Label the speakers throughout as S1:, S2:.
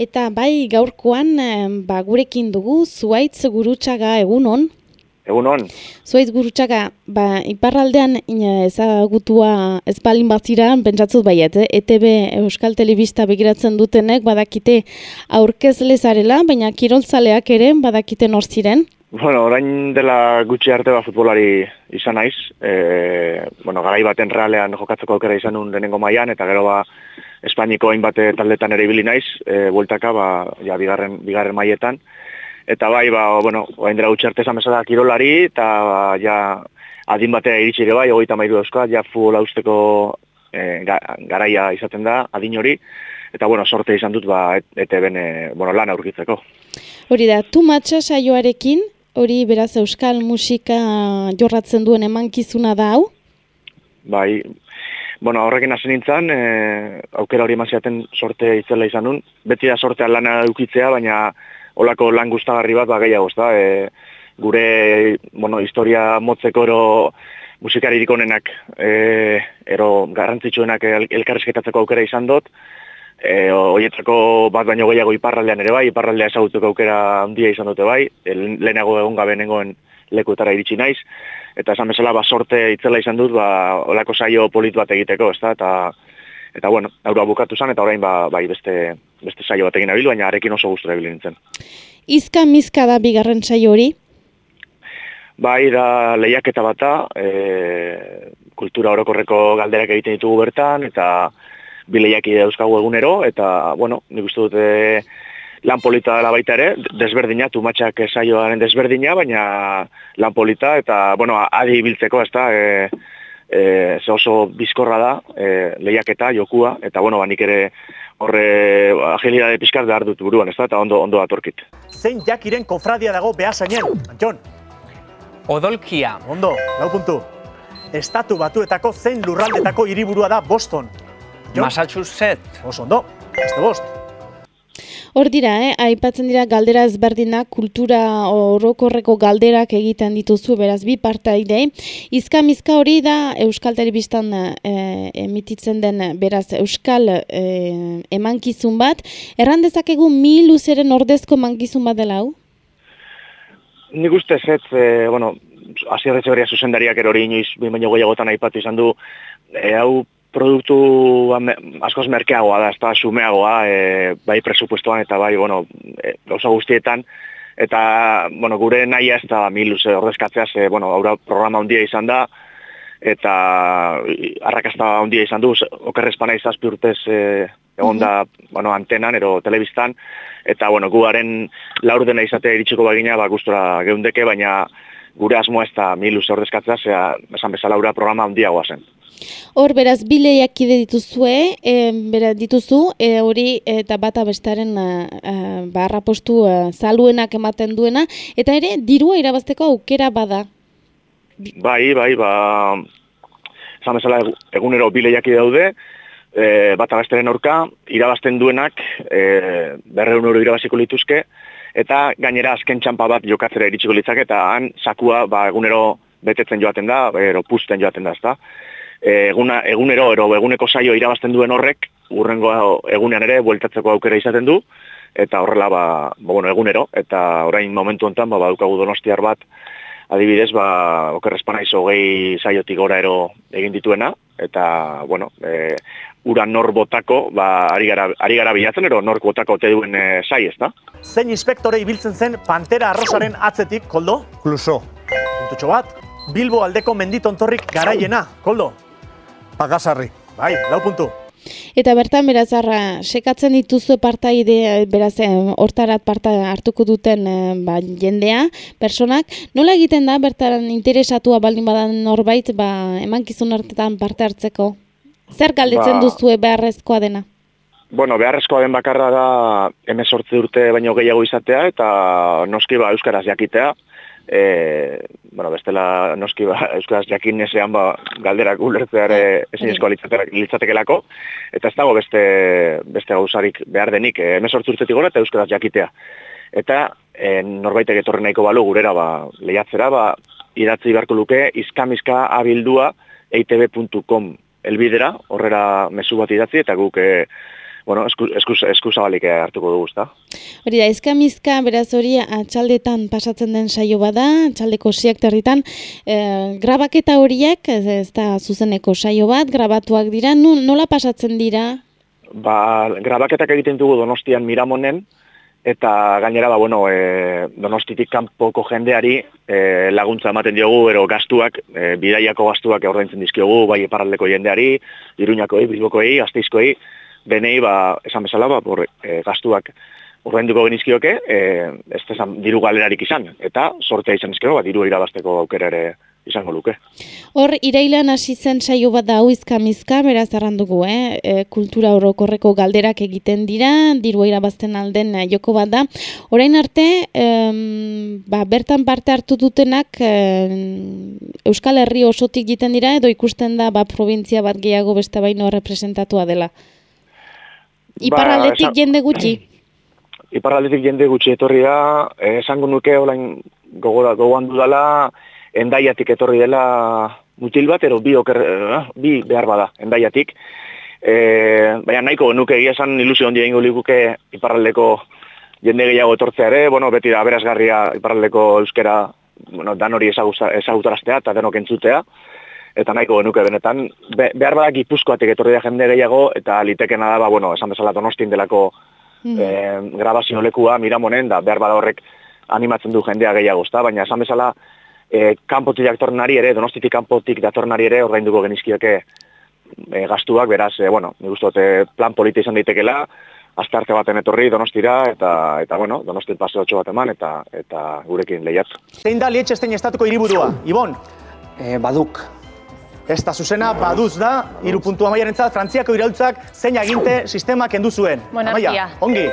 S1: Eta bai gaurkoan ba, gurekin dugu zuaitz gurutsaga egunon.
S2: Egunon.
S1: Zuaitz gurutsaga ba, iparraldean ina, ezagutua ez balin bazira, pentsatzut baiet, eh? ETB Euskal Telebista begiratzen dutenek badakite aurkezle zarela, baina kiroltzaleak ere badakite nor ziren.
S2: Bueno, orain dela gutxi arte ba futbolari izan naiz. E, bueno, garai baten realean jokatzeko aukera izan nun denengo mailan eta gero ba Espainiko hainbat taldetan ere ibili naiz, e, bueltaka ba ja bigarren bigarren mailetan. Eta bai, ba, bueno, orain dela gutxi esan kirolari eta ba, ja adin batea iritsi ere bai, 33 euskal, ja futbola usteko e, garaia izaten da adin hori eta bueno, sorte izan dut ba ete ben e, bueno, lan aurkitzeko.
S1: Hori da, tu matxa saioarekin hori beraz euskal musika jorratzen duen emankizuna da hau?
S2: Bai, bueno, horrekin hasi nintzen, e, aukera hori emaziaten sorte itzela izan nun. Beti da sortea lana eukitzea, baina olako lan gustagarri bat ba, gehiago, da, e, gure bueno, historia motzeko ero musikaririk onenak e, ero garrantzitsuenak elkarrezketatzeko aukera izan dut, E, Oietako bat baino gehiago iparraldean ere bai, iparraldea esagutzeko aukera handia izan dute bai, lehenago egon gabe nengoen lekutara iritsi naiz, eta esan bezala ba, sorte itzela izan dut, ba, olako saio polit bat egiteko, ezta, eta, eta bueno, aurra bukatu zen, eta orain ba, bai beste, beste saio bat egin abil, baina arekin oso gustura egin nintzen.
S1: Izka mizka da bigarren saio hori?
S2: Bai, da lehiaketa bata, e, kultura orokorreko galderak egiten ditugu bertan, eta bileiak dauzkagu egunero, eta, bueno, nik uste dute lan polita dela baita ere, desberdina, tumatxak saioaren desberdina, baina lan polita, eta, bueno, adi biltzeko, ez da, e, e, ze oso bizkorra da, e, lehiaketa, jokua, eta, bueno, banik ere horre agilidade pizkar behar dut buruan, ez da, eta ondo, ondo atorkit.
S3: Zein jakiren kofradia dago behasainen, Antxon?
S4: Odolkia.
S3: Ondo, lau puntu. Estatu batuetako zein lurraldetako hiriburua da Boston.
S4: Massachusetts.
S3: Oso ondo, este bost.
S1: Hor dira, eh? aipatzen dira galdera ezberdinak, kultura orokorreko galderak egiten dituzu, beraz, bi partaide. Izka mizka hori da Euskal Telebistan eh, emititzen den, beraz, Euskal eh, emankizun bat. Erran dezakegu mi luzeren ordezko emankizun bat dela hau?
S2: Nik uste ez, eh, bueno, azierretze berria zuzendariak erori inoiz, baino gehiagotan aipatu izan du, eh, hau produktu askoz merkeagoa da, ez da, sumeagoa, e, bai presupuestoan eta bai, bueno, e, gauza guztietan, eta, bueno, gure nahi ez da mil luze ordezkatzea, ze, bueno, aurra programa ondia izan da, eta arrakasta ondia izan du, okerrezpana izazpi urtez e, egon da, bueno, antenan, ero telebistan, eta, bueno, guaren laur dena izate iritsiko bagina, ba, gustura geundeke, baina gure asmoa ez da mil luze ordezkatzea, zea, esan bezala aurra programa ondiagoa zen.
S1: Hor, beraz, bileiak ide dituzue, e, bera, dituzu, e, hori eta bata bestaren barra postu e, zaluenak ematen duena, eta ere, dirua irabazteko aukera bada.
S2: Bai, bai, ba, esan bezala egunero bileiak daude, e, bata bestaren aurka, irabazten duenak, e, berreun euro irabaziko lituzke, eta gainera azken txampa bat jokatzera iritsiko litzak, eta han sakua ba, egunero betetzen joaten da, ero pusten joaten da, ezta eguna, egunero ero eguneko saio irabazten duen horrek, urrengo egunean ere bueltatzeko aukera izaten du, eta horrela ba, ba bueno, egunero, eta orain momentu honetan ba, badukagu donostiar bat, adibidez, ba, okerrezpana izo gehi saiotik gora ero egin dituena, eta, bueno, e, ura nor botako, ba, ari gara, ari gara bilatzen, ero nor botako te duen e, sai, ez da?
S3: Zein inspektore ibiltzen zen Pantera Arrosaren atzetik, koldo?
S5: Kluso.
S3: Puntutxo bat, Bilbo aldeko menditontorrik garaiena, koldo?
S5: Pagasarri.
S3: Bai, lau puntu.
S1: Eta bertan, beraz, arra, sekatzen dituzu partaide, beraz, hortarat parta hartuko duten ba, jendea, personak, nola egiten da, bertaran interesatua baldin badan norbait, ba, emankizun hartetan parte hartzeko? Zer galdetzen ba, duzue beharrezkoa dena?
S2: Bueno, beharrezkoa den bakarra da, emezortzi urte baino gehiago izatea, eta noski ba, euskaraz jakitea, e, bueno, bestela noski ba, euskaraz jakin nesean ba, galderak ulertzeare ezin eskoa litzatekelako, eta ez dago beste, beste gauzarik behar denik, e, urtetik gora eta euskaraz jakitea. Eta e, norbaitek etorri nahiko balu gurera ba, lehiatzera, ba, idatzi beharko luke izkamizka abildua eitb.com elbidera, horrera mezu bat idatzi, eta guk e, bueno, esku, esku, esku zabalik hartuko dugu, ezta?
S1: Hori da, ezkamizka, beraz hori, atxaldetan pasatzen den saio bada, atxaldeko siak territan, e, grabaketa horiek, ez, ez da zuzeneko saio bat, grabatuak dira, nola pasatzen dira?
S2: Ba, grabaketak egiten dugu donostian miramonen, eta gainera ba bueno, e, Donostitik kanpoko jendeari e, laguntza ematen diogu ero gastuak, e, bidaiako gastuak ordaintzen dizkiogu bai iparraldeko jendeari, Iruñakoei, Bilbokoei, Gasteizkoei, benei ba esan bezala ba por, e, gastuak ordainduko genizkioke, e, ez da diru galerarik izan eta sortea izan eskero ba diru irabasteko aukera ere izango luke.
S1: Hor, irailan hasi zen saio bat da mizka, beraz arrandugu, eh? E, kultura orokorreko galderak egiten dira, diru irabazten alden eh, joko bat da. Orain arte, em, ba, bertan parte hartu dutenak Euskal Herri osotik egiten dira, edo ikusten da ba, provintzia bat gehiago beste baino representatua dela. Ba, Iparraldetik ba, jende gutxi?
S2: Iparraldetik jende gutxi etorri da, esango nuke olain gogora, gogoan dudala, endaiatik etorri dela mutil bat, ero bi, oker, eh, bi behar bada, endaiatik. E, baina nahiko nuke egia esan ilusio ondia ingo likuke iparraldeko jende gehiago etortzea ere, bueno, beti da berazgarria iparraldeko euskera bueno, dan hori ezagutaraztea eta denok entzutea, eta nahiko genuke benetan, be, behar badak ipuzkoatik etorri da jende gehiago, eta litekena da, ba, bueno, esan bezala donostin delako mm. e, grabazio lekua, miramonen, da behar bada horrek animatzen du jendea gehiago, baina esan bezala, e, kanpotik datornari ere, donostitik kanpotik datornari ere, ordainduko genizkioke e, gastuak, beraz, e, bueno, ni e, plan politi izan daitekela, arte baten etorri donostira, eta, eta bueno, donostit paseotxo bat eman, eta, eta gurekin lehiat.
S3: Zein da lietxestein estatuko hiriburua, Ibon?
S4: E, baduk.
S3: Ez da zuzena, baduz da, irupuntua maiaren frantziako iraultzak zein aginte sistemak kendu zuen.
S5: Monarkia.
S3: ongi.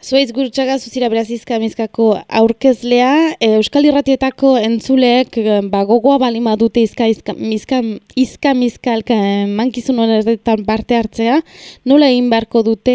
S1: Zuaiz gurutxaga zuzira berazizka amizkako aurkezlea, e, Euskal Irratietako entzuleek e, ba, gogoa balima dute izka, izka, izka, izka mizkalka e, mankizun horretan parte hartzea, nola egin beharko dute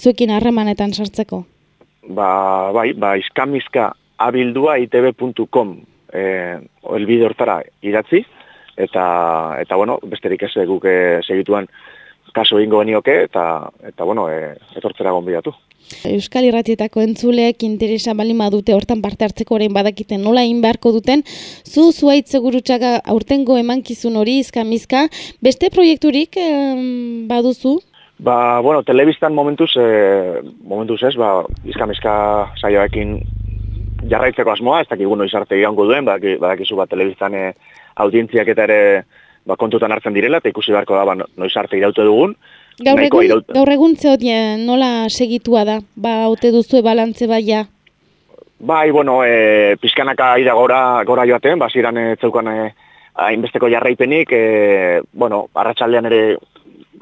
S1: zuekin harremanetan sartzeko?
S2: Ba, bai, ba, izka mizka abildua itb.com e, elbide hortara idatzi, eta, eta bueno, besterik ez guk segituan kaso egingo genioke, eta, eta bueno, e, etortzera gonbidatu.
S1: Euskal Irratietako entzuleek interesa balima dute hortan parte hartzeko orain badakiten nola egin beharko duten, zu zuait segurutxaga aurtengo emankizun hori izkamizka, beste proiekturik baduzu?
S2: Ba, bueno, telebistan momentuz, e, momentuz ez, ba, izkamizka saioekin jarraitzeko asmoa, ez dakik guno izarte iraungo duen, badakizu ba, telebistan e, audientziak eta ere ba, kontutan hartzen direla, eta ikusi beharko da, ba, noiz arte iraute dugun,
S1: Gaur egun, gaur egun nola segitua da, ba, ote duzu balantze baia?
S2: Bai, bueno, e, pizkanaka aida gora, gora joaten, ba, ziren e, zeukan e, hainbesteko jarraipenik, e, bueno, arratsaldean ere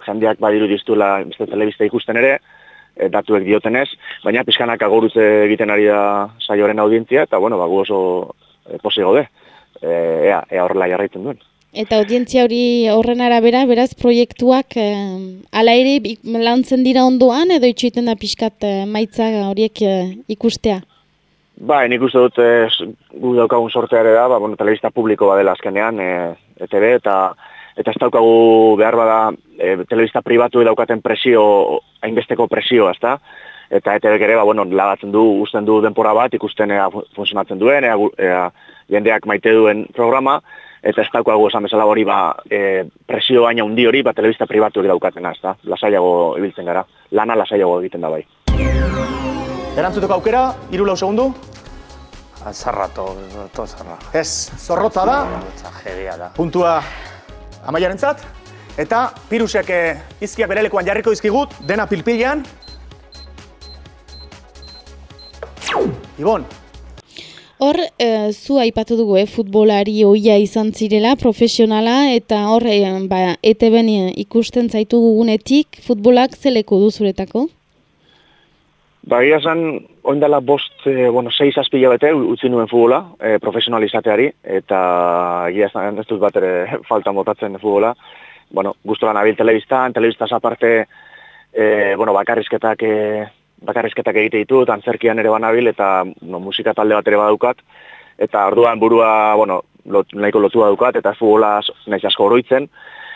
S2: jendeak badiru diztuela beste telebista ikusten ere, e, datuek diotenez, baina pizkanaka gorutze egiten ari da saioaren audientzia, eta, bueno, ba, gu oso e, posi gode, e, ea, ea horrela jarraitzen duen.
S1: Eta audientzia hori horren arabera, beraz, proiektuak eh, ala ere lantzen dira ondoan edo itxoiten da pixkat eh, maitza horiek eh, ikustea?
S2: Ba, nik uste dut eh, gu daukagun sortea ere da, ba, bueno, telebista publiko badela azkenean, eh, ETV, eta eta ez daukagu behar bada eh, telebista pribatu daukaten presio, hainbesteko presio, ezta? Eta ETV ere, ba, bueno, lagatzen du, usten du denpora bat, ikusten ea funtzionatzen duen, ea, ea jendeak maite duen programa, eta ez daukagu esan bezala hori ba, e, presio baina undi hori, ba, telebista pribatu hori daukatena, ez da, lasaiago ibiltzen gara, lana lasaiago egiten da bai.
S3: Erantzuteko aukera, iru lau segundu?
S4: Zarra, to, to zarra.
S3: Ez, zorrotza da.
S4: da.
S3: Puntua amaiaren zat. Eta pirusek eh, izkiak berelekuan jarriko izkigut, dena pilpilean. Ibon,
S1: Hor, e, zu aipatu dugu, eh, futbolari oia izan zirela, profesionala, eta hor, e, ba, ete ben ikusten zaitu gugunetik, futbolak zeleko duzuretako?
S2: Ba, gira zan, oindala bost, e, bueno, seiz azpila bete, utzi nuen futbola, e, profesionalizateari, eta gira zan, ez dut bat ere falta motatzen futbola. Bueno, guztu abil telebiztan, telebiztaz aparte, e, bueno, bakarrizketak, e, bakarrizketak egite ditut, antzerkian ere banabil, eta no, musika talde bat ere badaukat, eta orduan burua, bueno, lot, nahiko lotua dukat, eta futbola nahiz asko oroitzen,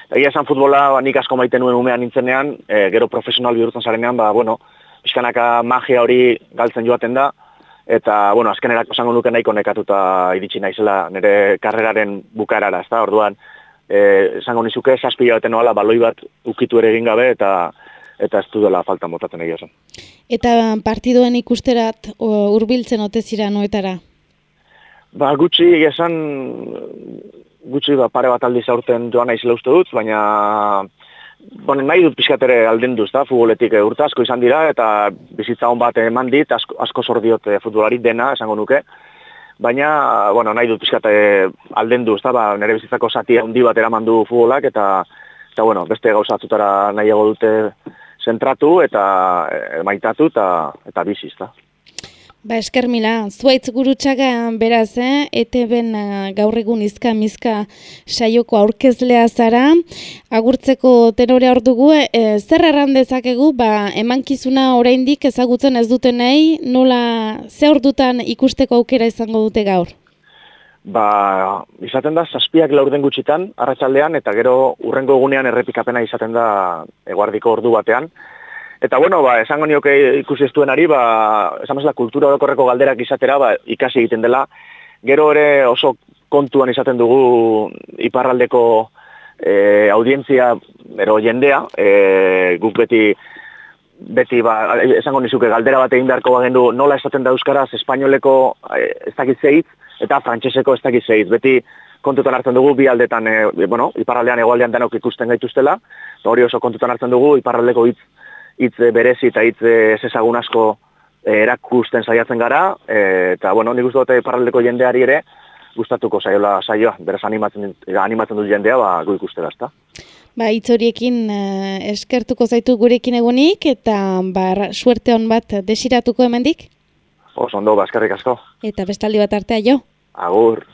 S2: Egia esan futbola ba, nik asko maite nuen umean nintzenean, e, gero profesional bihurtzen zarenean, ba, bueno, pixkanaka magia hori galtzen joaten da, eta, bueno, azkenerako esango nuke nahiko nekatuta iritsi naizela nire karreraren bukaerara, ez da, orduan, e, esango nizuke, zazpila baten noala, baloi bat ukitu ere egin gabe, eta eta ez du dela falta motatzen egia esan.
S1: Eta partiduen ikusterat hurbiltzen ote zira noetara?
S2: Ba, gutxi esan, gutxi ba, pare bat aldiz aurten joan nahi uste dut, baina bueno, nahi dut pixkatere alden duz, da, futboletik e, urte asko izan dira, eta bizitza hon bat eman dit, asko, asko sordiot e, futbolari dena, esango nuke, baina, bueno, nahi dut pixkate alden duz, da, ba, nire bizitzako zati handi bat eraman du futbolak, eta, eta bueno, beste gauzatzutara nahiago dute zentratu eta e, maitatu eta, eta biziz, da.
S1: Ba, esker mila, zuaitz gurutxaga beraz, eh? ete ben uh, gaur egun izka mizka saioko aurkezlea zara, agurtzeko tenore hor dugu, e, zer erran dezakegu, ba, emankizuna oraindik ezagutzen ez duten nahi, nola ze hor dutan ikusteko aukera izango dute gaur?
S2: Ba, izaten da, zazpiak laurden gutxitan, arratsaldean eta gero urrengo egunean errepikapena izaten da eguardiko ordu batean, Eta bueno, ba, esango nioke ikusi ez duenari, ba, esan kultura orokorreko galderak izatera, ba, ikasi egiten dela. Gero ere oso kontuan izaten dugu iparraldeko e, audientzia, ero jendea, e, guk beti, beti ba, esango nizuke galdera bat egin beharko bagendu nola esaten da euskaraz espainoleko e, ez dakit zeitz, eta frantseseko ez dakit zeitz. Beti kontutan hartzen dugu bi aldetan, e, bueno, iparraldean egualdean denok ikusten gaituztela, hori oso kontutan hartzen dugu iparraldeko hitz hitz berezi eta hitz ez ezagun asko eh, erakusten saiatzen gara, e, eta, bueno, nik uste dute parraldeko jendeari ere, gustatuko saiola saioa, beraz animatzen, animatzen dut jendea, ba, gu ikuste da, ezta?
S1: Ba, hitz horiekin eskertuko zaitu gurekin egunik, eta ba, suerte hon bat desiratuko hemendik?
S2: Oso ondo, ba, eskerrik asko.
S1: Eta bestaldi bat artea jo?
S2: Agur.